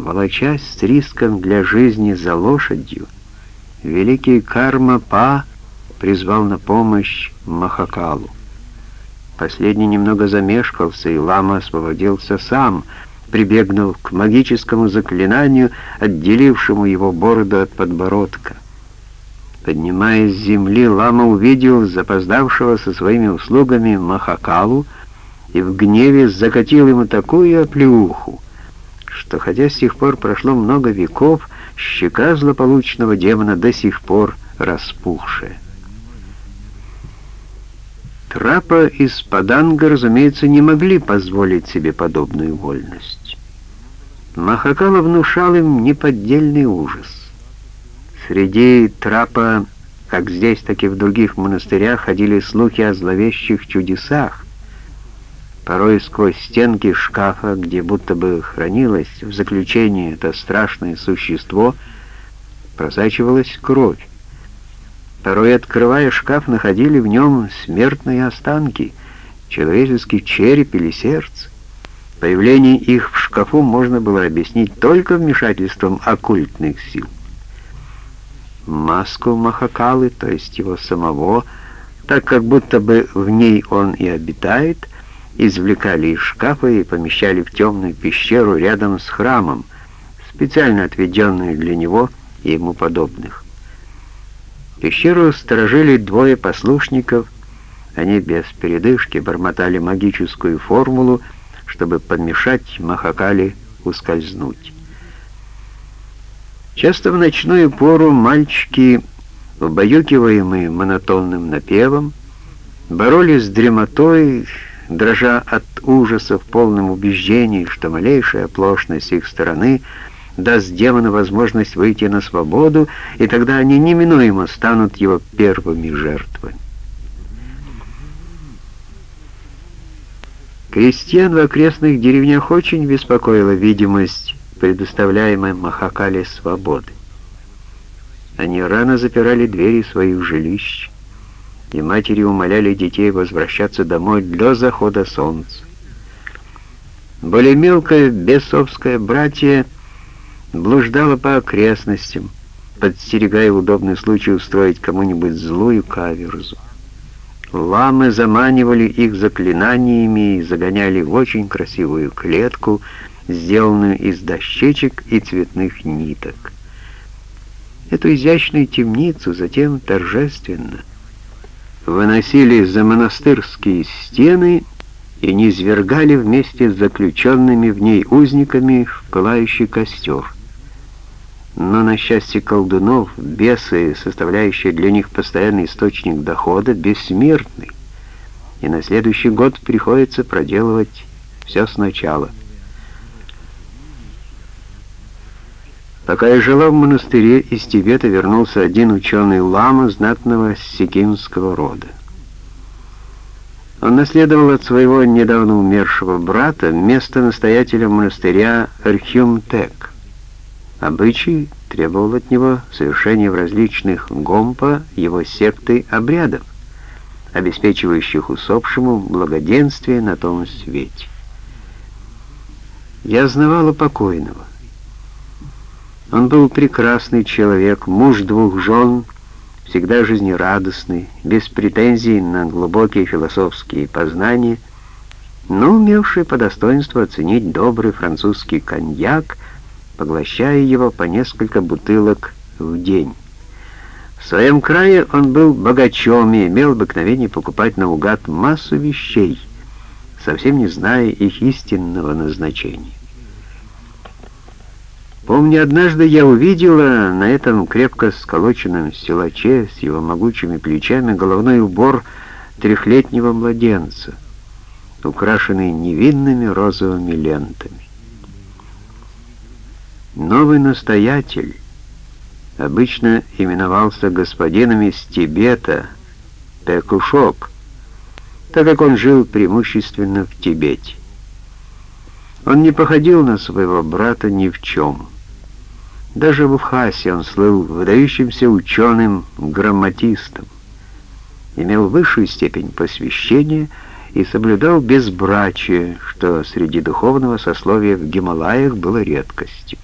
волочась с риском для жизни за лошадью, великий Карма-Па призвал на помощь Махакалу. Последний немного замешкался, и лама освободился сам, прибегнув к магическому заклинанию, отделившему его бороду от подбородка. Поднимаясь с земли, лама увидел запоздавшего со своими услугами Махакалу и в гневе закатил ему такую оплеуху, что хотя с тех пор прошло много веков, щека злополучного демона до сих пор распухшая. Трапа из Паданга, разумеется, не могли позволить себе подобную вольность. Махакала внушал им неподдельный ужас. Среди Трапа, как здесь, так и в других монастырях, ходили слухи о зловещих чудесах, Порой сквозь стенки шкафа, где будто бы хранилось в заключении это страшное существо, просачивалась кровь. Порой, открывая шкаф, находили в нем смертные останки, человеческий череп или сердце. Появление их в шкафу можно было объяснить только вмешательством оккультных сил. Маску Махакалы, то есть его самого, так как будто бы в ней он и обитает, извлекали из шкафа и помещали в темную пещеру рядом с храмом, специально отведенную для него и ему подобных. Пещеру сторожили двое послушников, они без передышки бормотали магическую формулу, чтобы подмешать Махакали ускользнуть. Часто в ночную пору мальчики, убаюкиваемые монотонным напевом, боролись с дремотой, дрожа от ужаса в полном убеждении, что малейшая оплошность их стороны даст демону возможность выйти на свободу, и тогда они неминуемо станут его первыми жертвами. Крестьян в окрестных деревнях очень беспокоила видимость предоставляемой Махакале свободы. Они рано запирали двери своих жилищ, и матери умоляли детей возвращаться домой до захода солнца. Более мелкое бесовское братье блуждало по окрестностям, подстерегая удобный случай устроить кому-нибудь злую каверзу. Ламы заманивали их заклинаниями и загоняли в очень красивую клетку, сделанную из дощечек и цветных ниток. Эту изящную темницу затем торжественно выносили за монастырские стены и низвергали вместе с заключенными в ней узниками в пылающий костер. Но на счастье колдунов, бесы, составляющие для них постоянный источник дохода, бессмертны, и на следующий год приходится проделывать все сначала. Пока я жила в монастыре, из Тибета вернулся один ученый лама знатного сикимского рода. Он наследовал от своего недавно умершего брата место настоятеля монастыря Архюмтек. Обычай требовал от него совершения в различных гомпа его секты обрядов, обеспечивающих усопшему благоденствие на том свете. Я знавала покойного. Он был прекрасный человек, муж двух жен, всегда жизнерадостный, без претензий на глубокие философские познания, но умевший по достоинству оценить добрый французский коньяк, поглощая его по несколько бутылок в день. В своем крае он был богачом и имел обыкновение покупать наугад массу вещей, совсем не зная их истинного назначения. Помню, однажды я увидела на этом крепко сколоченном силаче с его могучими плечами головной убор трехлетнего младенца, украшенный невинными розовыми лентами. Новый настоятель обычно именовался господином из Тибета, Пекушок, так как он жил преимущественно в Тибете. Он не походил на своего брата ни в чем. Даже в Ухасе он слыл выдающимся ученым, грамматистом, имел высшую степень посвящения и соблюдал безбрачие, что среди духовного сословия в Гималаях было редкостью.